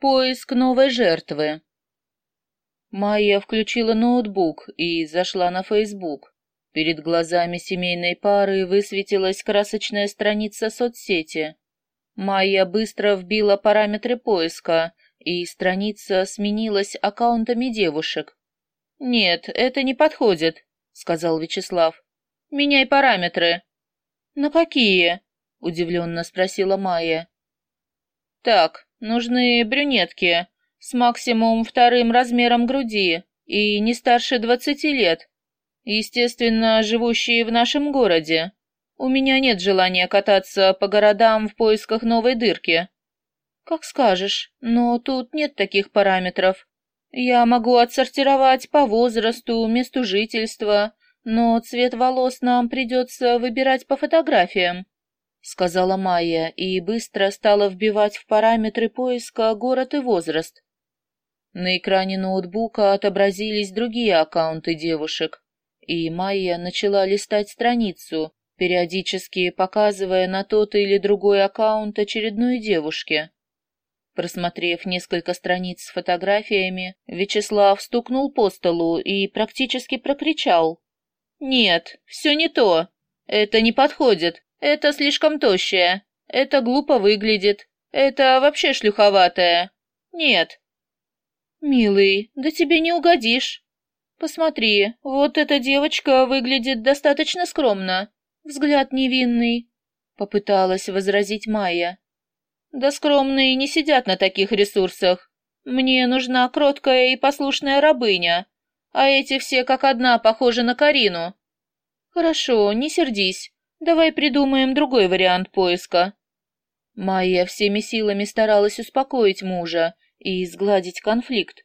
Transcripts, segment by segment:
Поиск новой жертвы. Майя включила ноутбук и зашла на Facebook. Перед глазами семейной пары высветилась красочная страница соцсети. Майя быстро вбила параметры поиска, и страница сменилась аккаунтами девушек. «Нет, это не подходит», — сказал Вячеслав. «Меняй параметры». «На какие?» — удивленно спросила Майя. «Так, нужны брюнетки с максимум вторым размером груди и не старше двадцати лет, естественно, живущие в нашем городе. У меня нет желания кататься по городам в поисках новой дырки». «Как скажешь, но тут нет таких параметров. Я могу отсортировать по возрасту, месту жительства, но цвет волос нам придется выбирать по фотографиям», — сказала Майя и быстро стала вбивать в параметры поиска город и возраст. На экране ноутбука отобразились другие аккаунты девушек, и Майя начала листать страницу, периодически показывая на тот или другой аккаунт очередной девушки. Просмотрев несколько страниц с фотографиями, Вячеслав стукнул по столу и практически прокричал. «Нет, все не то. Это не подходит. Это слишком тощая. Это глупо выглядит. Это вообще шлюховатая. Нет». «Милый, да тебе не угодишь. Посмотри, вот эта девочка выглядит достаточно скромно. Взгляд невинный», — попыталась возразить Майя. Да скромные не сидят на таких ресурсах. Мне нужна кроткая и послушная рабыня, а эти все как одна похожи на Карину. Хорошо, не сердись. Давай придумаем другой вариант поиска. Майя всеми силами старалась успокоить мужа и сгладить конфликт.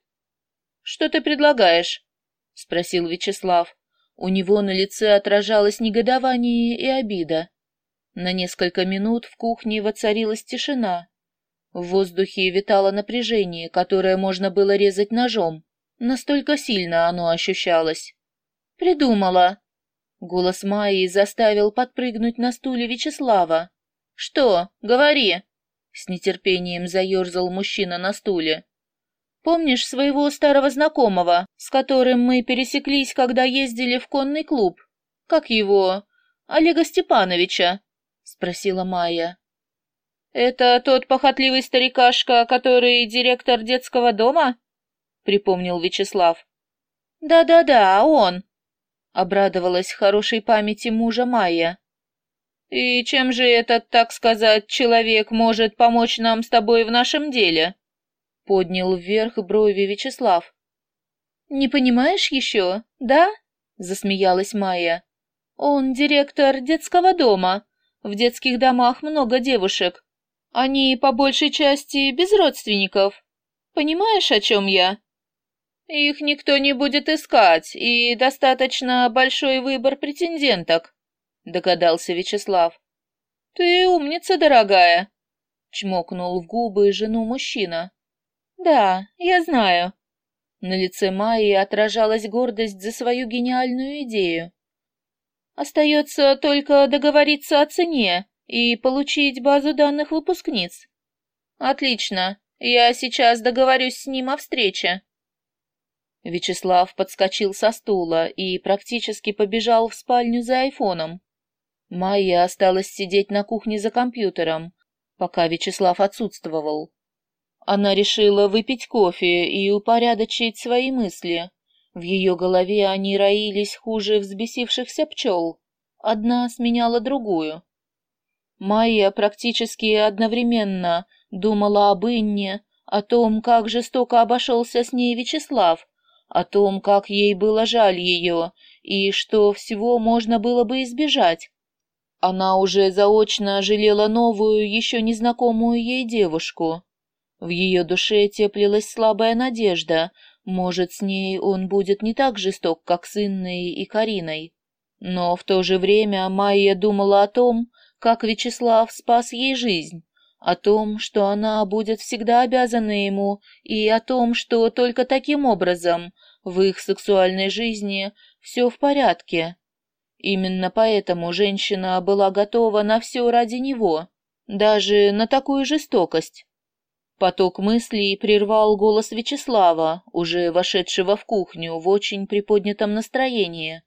Что ты предлагаешь? спросил Вячеслав. У него на лице отражалось негодование и обида. На несколько минут в кухне воцарилась тишина. В воздухе витало напряжение, которое можно было резать ножом. Настолько сильно оно ощущалось. «Придумала!» Голос Майи заставил подпрыгнуть на стуле Вячеслава. «Что? Говори!» С нетерпением заерзал мужчина на стуле. «Помнишь своего старого знакомого, с которым мы пересеклись, когда ездили в конный клуб? Как его? Олега Степановича?» — спросила Майя. «Это тот похотливый старикашка, который директор детского дома?» — припомнил Вячеслав. «Да-да-да, он!» — обрадовалась хорошей памяти мужа Майя. «И чем же этот, так сказать, человек может помочь нам с тобой в нашем деле?» — поднял вверх брови Вячеслав. «Не понимаешь еще, да?» — засмеялась Майя. «Он директор детского дома, в детских домах много девушек. Они, по большей части, без родственников. Понимаешь, о чем я? Их никто не будет искать, и достаточно большой выбор претенденток, догадался Вячеслав. Ты умница, дорогая, чмокнул в губы жену мужчина. Да, я знаю. На лице Майи отражалась гордость за свою гениальную идею. Остается только договориться о цене и получить базу данных выпускниц. Отлично, я сейчас договорюсь с ним о встрече. Вячеслав подскочил со стула и практически побежал в спальню за айфоном. Майя осталась сидеть на кухне за компьютером, пока Вячеслав отсутствовал. Она решила выпить кофе и упорядочить свои мысли. В ее голове они роились хуже взбесившихся пчел. Одна сменяла другую. Майя практически одновременно думала об Инне, о том, как жестоко обошелся с ней Вячеслав, о том, как ей было жаль ее, и что всего можно было бы избежать. Она уже заочно жалела новую, еще незнакомую ей девушку. В ее душе теплилась слабая надежда, может, с ней он будет не так жесток, как с Инной и Кариной. Но в то же время Майя думала о том, как Вячеслав спас ей жизнь, о том, что она будет всегда обязана ему, и о том, что только таким образом в их сексуальной жизни все в порядке. Именно поэтому женщина была готова на все ради него, даже на такую жестокость. Поток мыслей прервал голос Вячеслава, уже вошедшего в кухню в очень приподнятом настроении.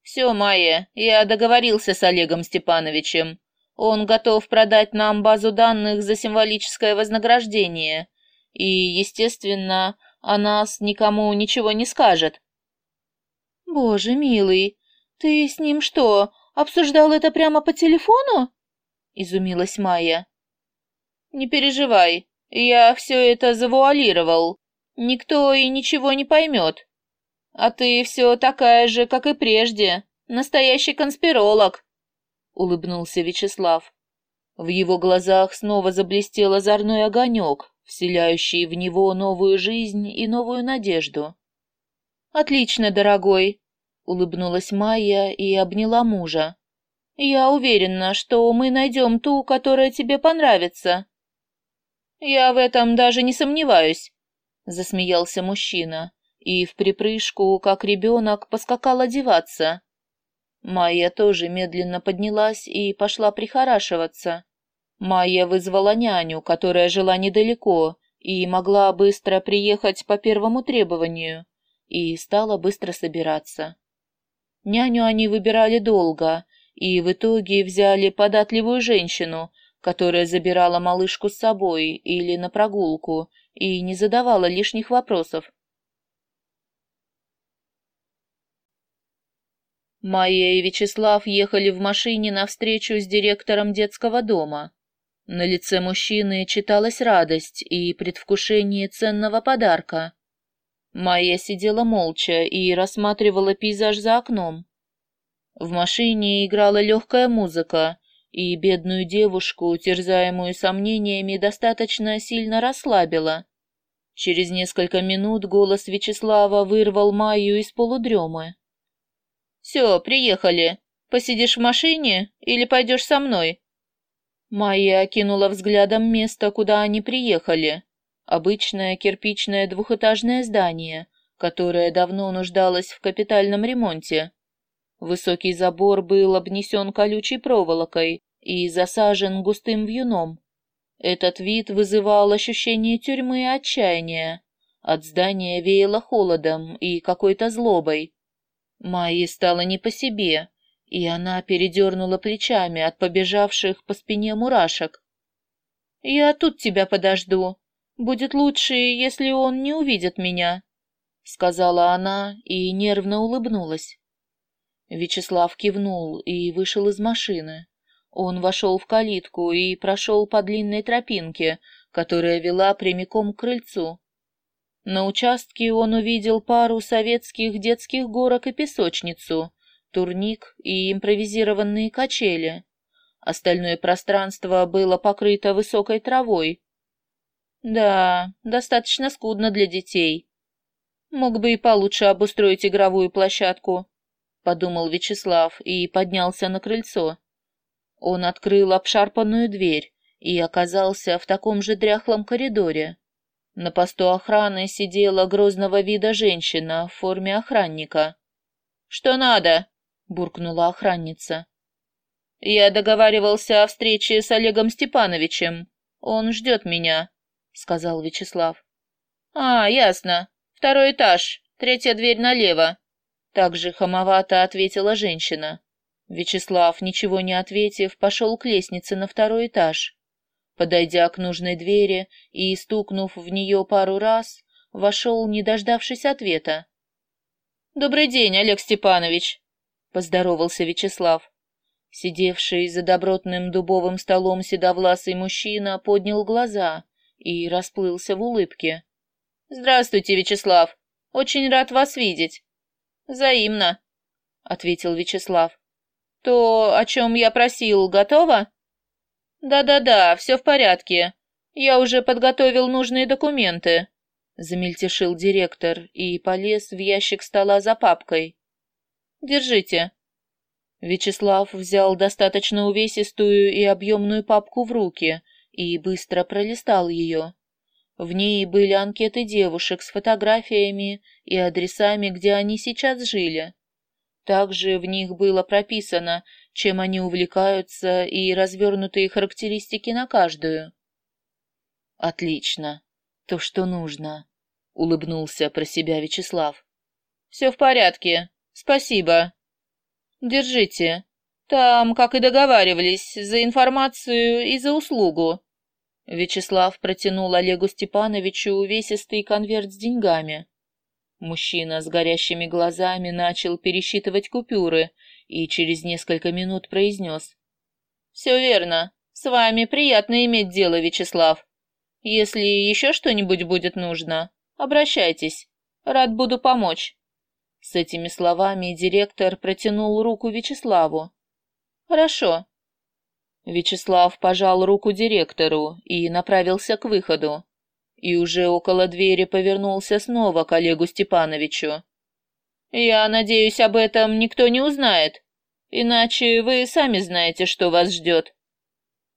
«Все, Майя, я договорился с Олегом Степановичем. Он готов продать нам базу данных за символическое вознаграждение. И, естественно, о нас никому ничего не скажет». «Боже милый, ты с ним что, обсуждал это прямо по телефону?» — изумилась Майя. «Не переживай, я все это завуалировал. Никто и ничего не поймет. А ты все такая же, как и прежде, настоящий конспиролог», — улыбнулся Вячеслав. В его глазах снова заблестел озорной огонек, вселяющий в него новую жизнь и новую надежду. «Отлично, дорогой», — улыбнулась Майя и обняла мужа. «Я уверена, что мы найдем ту, которая тебе понравится. «Я в этом даже не сомневаюсь», — засмеялся мужчина и в припрыжку, как ребенок, поскакал одеваться. Майя тоже медленно поднялась и пошла прихорашиваться. Майя вызвала няню, которая жила недалеко и могла быстро приехать по первому требованию, и стала быстро собираться. Няню они выбирали долго, и в итоге взяли податливую женщину, которая забирала малышку с собой или на прогулку и не задавала лишних вопросов. Майя и Вячеслав ехали в машине на встречу с директором детского дома. На лице мужчины читалась радость и предвкушение ценного подарка. Майя сидела молча и рассматривала пейзаж за окном. В машине играла легкая музыка, и бедную девушку, терзаемую сомнениями, достаточно сильно расслабила. Через несколько минут голос Вячеслава вырвал Майю из полудремы. «Все, приехали. Посидишь в машине или пойдешь со мной?» Майя окинула взглядом место, куда они приехали. Обычное кирпичное двухэтажное здание, которое давно нуждалось в капитальном ремонте. Высокий забор был обнесен колючей проволокой и засажен густым вьюном. Этот вид вызывал ощущение тюрьмы и отчаяния. От здания веяло холодом и какой-то злобой. Майе стало не по себе, и она передернула плечами от побежавших по спине мурашек. «Я тут тебя подожду. Будет лучше, если он не увидит меня», — сказала она и нервно улыбнулась. Вячеслав кивнул и вышел из машины. Он вошел в калитку и прошел по длинной тропинке, которая вела прямиком к крыльцу. На участке он увидел пару советских детских горок и песочницу, турник и импровизированные качели. Остальное пространство было покрыто высокой травой. Да, достаточно скудно для детей. Мог бы и получше обустроить игровую площадку подумал Вячеслав и поднялся на крыльцо. Он открыл обшарпанную дверь и оказался в таком же дряхлом коридоре. На посту охраны сидела грозного вида женщина в форме охранника. «Что надо?» — буркнула охранница. «Я договаривался о встрече с Олегом Степановичем. Он ждет меня», — сказал Вячеслав. «А, ясно. Второй этаж, третья дверь налево. Также хамовато ответила женщина. Вячеслав, ничего не ответив, пошел к лестнице на второй этаж. Подойдя к нужной двери и стукнув в нее пару раз, вошел, не дождавшись ответа. «Добрый день, Олег Степанович!» — поздоровался Вячеслав. Сидевший за добротным дубовым столом седовласый мужчина поднял глаза и расплылся в улыбке. «Здравствуйте, Вячеслав! Очень рад вас видеть. «Взаимно», — ответил Вячеслав. «То, о чем я просил, готово?» «Да-да-да, все в порядке. Я уже подготовил нужные документы», — замельтешил директор и полез в ящик стола за папкой. «Держите». Вячеслав взял достаточно увесистую и объемную папку в руки и быстро пролистал ее. В ней были анкеты девушек с фотографиями и адресами, где они сейчас жили. Также в них было прописано, чем они увлекаются, и развернутые характеристики на каждую. Отлично. То, что нужно. Улыбнулся про себя Вячеслав. Все в порядке. Спасибо. Держите. Там, как и договаривались, за информацию и за услугу. Вячеслав протянул Олегу Степановичу увесистый конверт с деньгами. Мужчина с горящими глазами начал пересчитывать купюры и через несколько минут произнес. «Все верно. С вами приятно иметь дело, Вячеслав. Если еще что-нибудь будет нужно, обращайтесь. Рад буду помочь». С этими словами директор протянул руку Вячеславу. «Хорошо». Вячеслав пожал руку директору и направился к выходу и уже около двери повернулся снова к Олегу Степановичу. «Я надеюсь, об этом никто не узнает, иначе вы сами знаете, что вас ждет».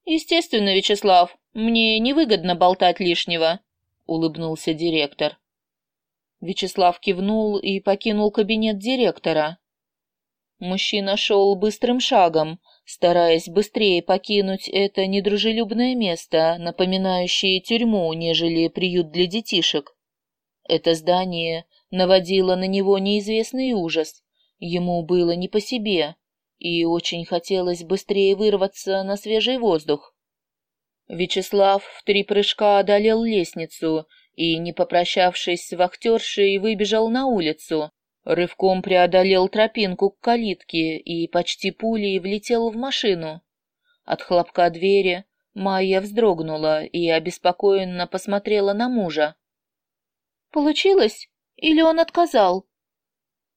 «Естественно, Вячеслав, мне невыгодно болтать лишнего», — улыбнулся директор. Вячеслав кивнул и покинул кабинет директора. Мужчина шел быстрым шагом, стараясь быстрее покинуть это недружелюбное место, напоминающее тюрьму, нежели приют для детишек. Это здание наводило на него неизвестный ужас. Ему было не по себе, и очень хотелось быстрее вырваться на свежий воздух. Вячеслав в три прыжка одолел лестницу и, не попрощавшись с вахтершей, выбежал на улицу, Рывком преодолел тропинку к калитке и почти пулей влетел в машину. От хлопка двери Майя вздрогнула и обеспокоенно посмотрела на мужа. «Получилось? Или он отказал?»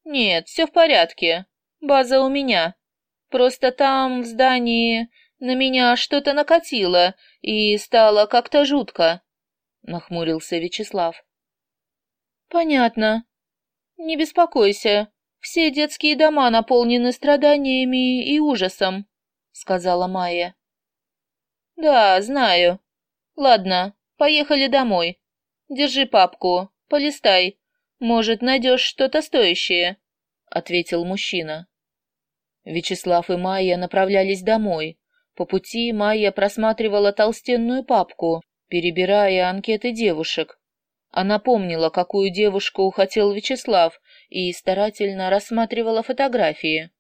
«Нет, все в порядке. База у меня. Просто там, в здании, на меня что-то накатило и стало как-то жутко», — нахмурился Вячеслав. «Понятно», «Не беспокойся, все детские дома наполнены страданиями и ужасом», — сказала Майя. «Да, знаю. Ладно, поехали домой. Держи папку, полистай. Может, найдешь что-то стоящее», — ответил мужчина. Вячеслав и Майя направлялись домой. По пути Майя просматривала толстенную папку, перебирая анкеты девушек. Она помнила, какую девушку хотел Вячеслав, и старательно рассматривала фотографии.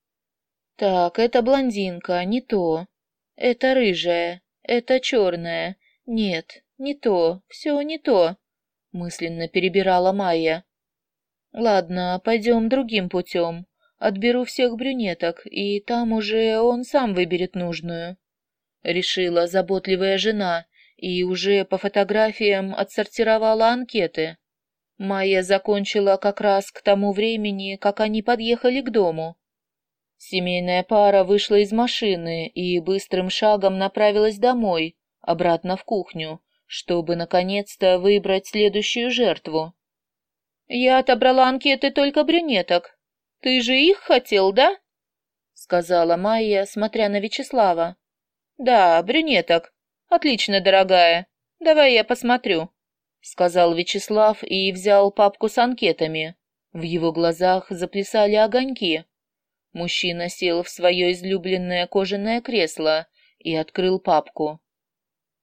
Так, это блондинка, не то. Это рыжая, это черная. Нет, не то, все не то. Мысленно перебирала Майя. Ладно, пойдем другим путем. Отберу всех брюнеток, и там уже он сам выберет нужную. Решила заботливая жена, и уже по фотографиям отсортировала анкеты. Майя закончила как раз к тому времени, как они подъехали к дому. Семейная пара вышла из машины и быстрым шагом направилась домой, обратно в кухню, чтобы наконец-то выбрать следующую жертву. «Я отобрала анкеты только брюнеток. Ты же их хотел, да?» — сказала Майя, смотря на Вячеслава. «Да, брюнеток. «Отлично, дорогая. Давай я посмотрю», — сказал Вячеслав и взял папку с анкетами. В его глазах заплясали огоньки. Мужчина сел в свое излюбленное кожаное кресло и открыл папку.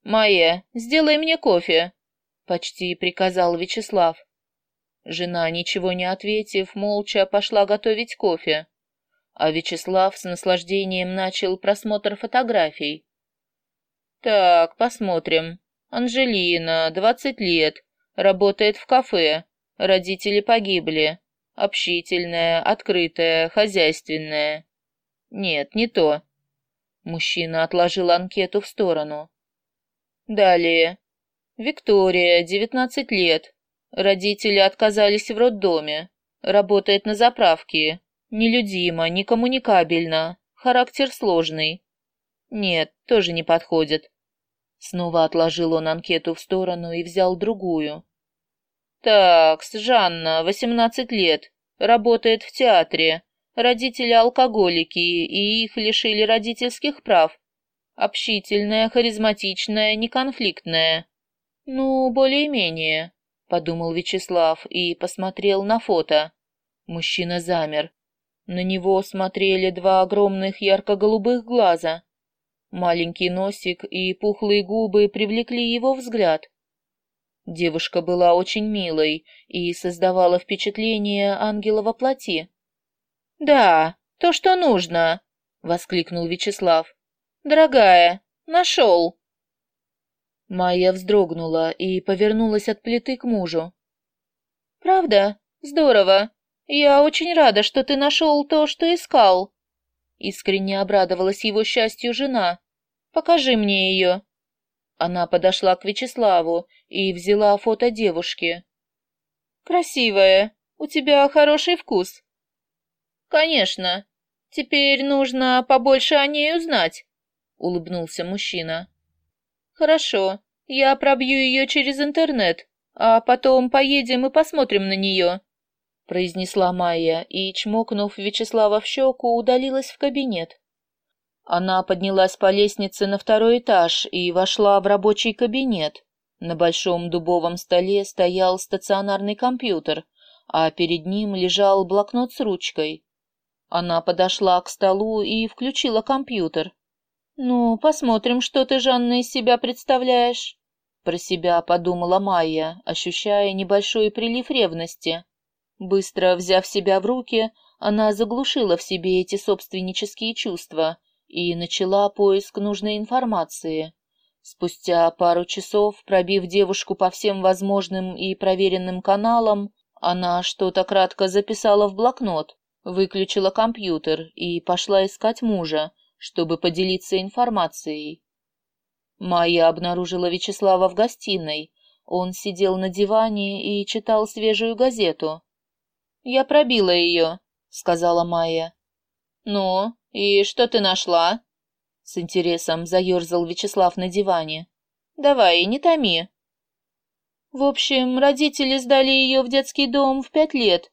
«Майя, сделай мне кофе», — почти приказал Вячеслав. Жена, ничего не ответив, молча пошла готовить кофе. А Вячеслав с наслаждением начал просмотр фотографий. Так, посмотрим. Анжелина, двадцать лет, работает в кафе. Родители погибли. Общительная, открытая, хозяйственная. Нет, не то. Мужчина отложил анкету в сторону. Далее. Виктория, девятнадцать лет. Родители отказались в роддоме. Работает на заправке. Нелюдимо, некоммуникабельно. Характер сложный. Нет, тоже не подходит. Снова отложил он анкету в сторону и взял другую. Так, Жанна, восемнадцать лет, работает в театре. Родители алкоголики, и их лишили родительских прав. Общительная, харизматичная, неконфликтная. Ну, более-менее, подумал Вячеслав и посмотрел на фото. Мужчина замер. На него смотрели два огромных ярко-голубых глаза. Маленький носик и пухлые губы привлекли его взгляд. Девушка была очень милой и создавала впечатление ангела во плоти. «Да, то, что нужно!» — воскликнул Вячеслав. «Дорогая, нашел!» Майя вздрогнула и повернулась от плиты к мужу. «Правда? Здорово! Я очень рада, что ты нашел то, что искал!» Искренне обрадовалась его счастью жена. «Покажи мне ее!» Она подошла к Вячеславу и взяла фото девушки. «Красивая, у тебя хороший вкус». «Конечно. Теперь нужно побольше о ней узнать», — улыбнулся мужчина. «Хорошо, я пробью ее через интернет, а потом поедем и посмотрим на нее», — произнесла Майя и, чмокнув Вячеслава в щеку, удалилась в кабинет. Она поднялась по лестнице на второй этаж и вошла в рабочий кабинет. На большом дубовом столе стоял стационарный компьютер, а перед ним лежал блокнот с ручкой. Она подошла к столу и включила компьютер. «Ну, посмотрим, что ты, Жанна, из себя представляешь», — про себя подумала Майя, ощущая небольшой прилив ревности. Быстро взяв себя в руки, она заглушила в себе эти собственнические чувства и начала поиск нужной информации. Спустя пару часов, пробив девушку по всем возможным и проверенным каналам, она что-то кратко записала в блокнот, выключила компьютер и пошла искать мужа, чтобы поделиться информацией. Майя обнаружила Вячеслава в гостиной. Он сидел на диване и читал свежую газету. «Я пробила ее», — сказала Майя. «Ну, «И что ты нашла?» С интересом заерзал Вячеслав на диване. «Давай, не томи». В общем, родители сдали ее в детский дом в пять лет.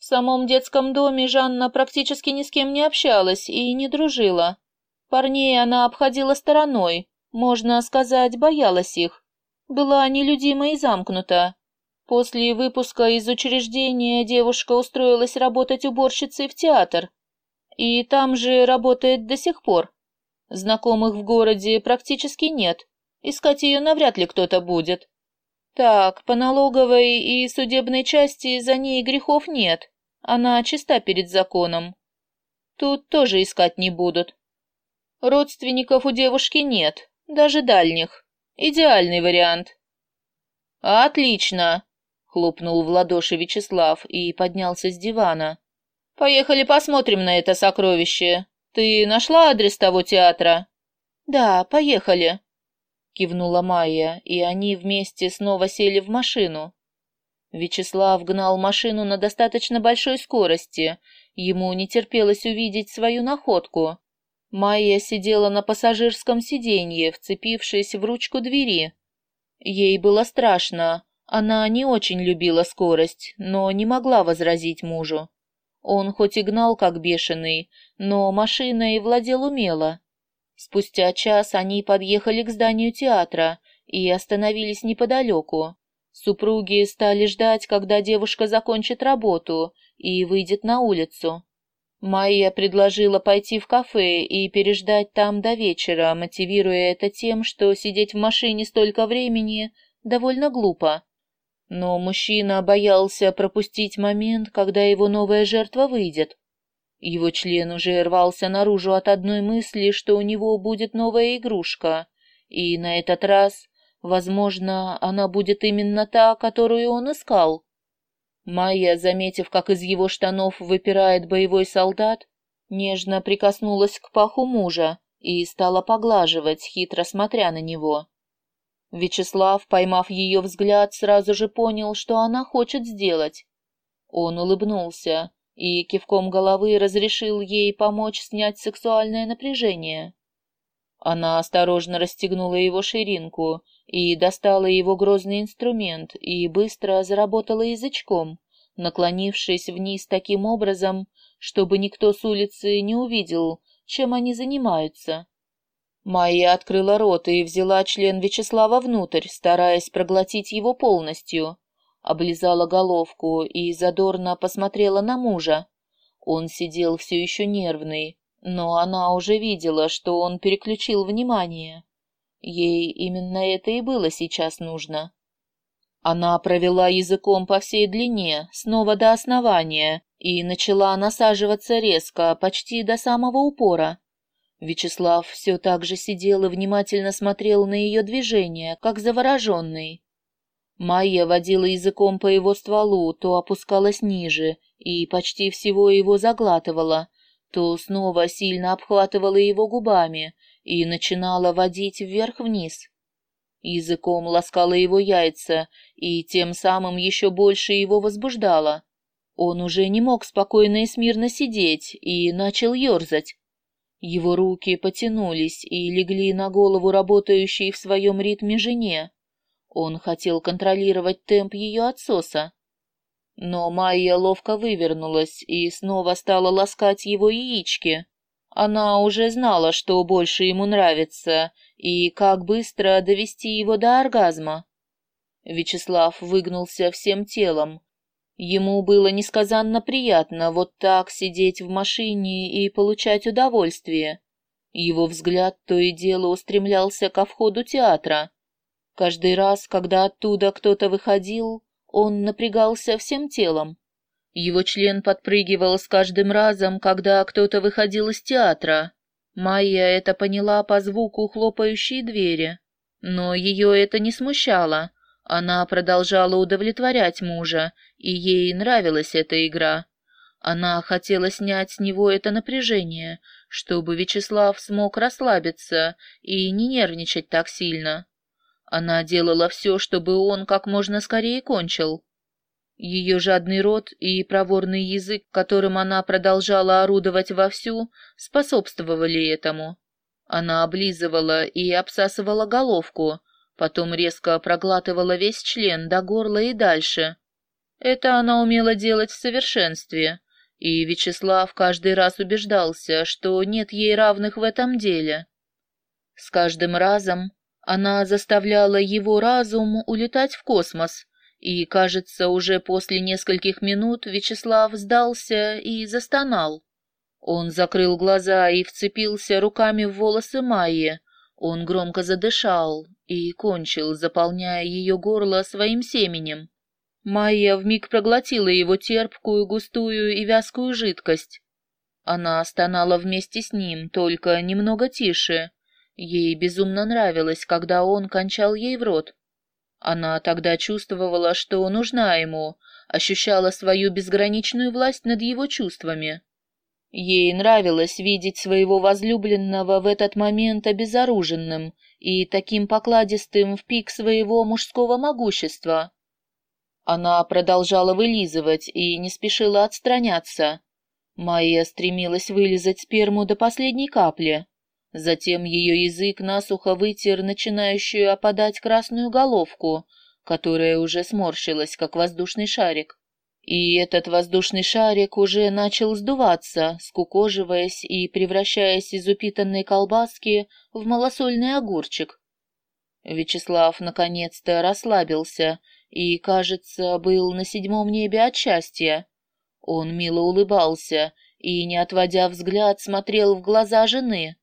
В самом детском доме Жанна практически ни с кем не общалась и не дружила. Парней она обходила стороной, можно сказать, боялась их. Была нелюдима и замкнута. После выпуска из учреждения девушка устроилась работать уборщицей в театр, и там же работает до сих пор. Знакомых в городе практически нет. Искать ее навряд ли кто-то будет. Так, по налоговой и судебной части за ней грехов нет. Она чиста перед законом. Тут тоже искать не будут. Родственников у девушки нет, даже дальних. Идеальный вариант. Отлично, хлопнул в ладоши Вячеслав и поднялся с дивана. Поехали посмотрим на это сокровище. Ты нашла адрес того театра? Да, поехали. Кивнула Майя, и они вместе снова сели в машину. Вячеслав гнал машину на достаточно большой скорости. Ему не терпелось увидеть свою находку. Майя сидела на пассажирском сиденье, вцепившись в ручку двери. Ей было страшно. Она не очень любила скорость, но не могла возразить мужу. Он хоть и гнал как бешеный, но машиной владел умело. Спустя час они подъехали к зданию театра и остановились неподалеку. Супруги стали ждать, когда девушка закончит работу и выйдет на улицу. Майя предложила пойти в кафе и переждать там до вечера, мотивируя это тем, что сидеть в машине столько времени довольно глупо. Но мужчина боялся пропустить момент, когда его новая жертва выйдет. Его член уже рвался наружу от одной мысли, что у него будет новая игрушка, и на этот раз, возможно, она будет именно та, которую он искал. Майя, заметив, как из его штанов выпирает боевой солдат, нежно прикоснулась к паху мужа и стала поглаживать, хитро смотря на него. Вячеслав, поймав ее взгляд, сразу же понял, что она хочет сделать. Он улыбнулся и кивком головы разрешил ей помочь снять сексуальное напряжение. Она осторожно расстегнула его ширинку и достала его грозный инструмент и быстро заработала язычком, наклонившись вниз таким образом, чтобы никто с улицы не увидел, чем они занимаются. Майя открыла рот и взяла член Вячеслава внутрь, стараясь проглотить его полностью. Облизала головку и задорно посмотрела на мужа. Он сидел все еще нервный, но она уже видела, что он переключил внимание. Ей именно это и было сейчас нужно. Она провела языком по всей длине, снова до основания, и начала насаживаться резко, почти до самого упора. Вячеслав все так же сидел и внимательно смотрел на ее движения, как завороженный. Майя водила языком по его стволу, то опускалась ниже и почти всего его заглатывала, то снова сильно обхватывала его губами и начинала водить вверх-вниз. Языком ласкала его яйца и тем самым еще больше его возбуждала. Он уже не мог спокойно и смирно сидеть и начал ерзать. Его руки потянулись и легли на голову работающей в своем ритме жене. Он хотел контролировать темп ее отсоса. Но Майя ловко вывернулась и снова стала ласкать его яички. Она уже знала, что больше ему нравится, и как быстро довести его до оргазма. Вячеслав выгнулся всем телом. Ему было несказанно приятно вот так сидеть в машине и получать удовольствие. Его взгляд то и дело устремлялся ко входу театра. Каждый раз, когда оттуда кто-то выходил, он напрягался всем телом. Его член подпрыгивал с каждым разом, когда кто-то выходил из театра. Майя это поняла по звуку хлопающей двери. Но ее это не смущало. Она продолжала удовлетворять мужа, и ей нравилась эта игра. Она хотела снять с него это напряжение, чтобы Вячеслав смог расслабиться и не нервничать так сильно. Она делала все, чтобы он как можно скорее кончил. Ее жадный рот и проворный язык, которым она продолжала орудовать вовсю, способствовали этому. Она облизывала и обсасывала головку, потом резко проглатывала весь член до горла и дальше. Это она умела делать в совершенстве, и Вячеслав каждый раз убеждался, что нет ей равных в этом деле. С каждым разом она заставляла его разум улетать в космос, и, кажется, уже после нескольких минут Вячеслав сдался и застонал. Он закрыл глаза и вцепился руками в волосы Майи. Он громко задышал и кончил, заполняя ее горло своим семенем. Майя вмиг проглотила его терпкую, густую и вязкую жидкость. Она стонала вместе с ним, только немного тише, Ей безумно нравилось, когда он кончал ей в рот. Она тогда чувствовала, что нужна ему, ощущала свою безграничную власть над его чувствами. Ей нравилось видеть своего возлюбленного в этот момент обезоруженным и таким покладистым в пик своего мужского могущества. Она продолжала вылизывать и не спешила отстраняться. Майя стремилась вылизать сперму до последней капли. Затем ее язык насухо вытер начинающую опадать красную головку, которая уже сморщилась, как воздушный шарик. И этот воздушный шарик уже начал сдуваться, скукоживаясь и превращаясь из упитанной колбаски в малосольный огурчик. Вячеслав наконец-то расслабился и, кажется, был на седьмом небе от счастья. Он мило улыбался и, не отводя взгляд, смотрел в глаза жены.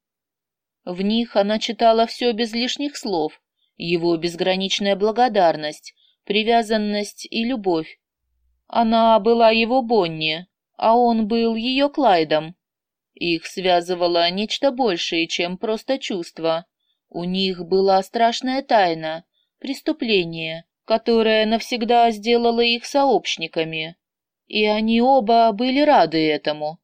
В них она читала все без лишних слов, его безграничная благодарность, привязанность и любовь. Она была его Бонни, а он был ее Клайдом. Их связывало нечто большее, чем просто чувство. У них была страшная тайна, преступление, которое навсегда сделало их сообщниками. И они оба были рады этому.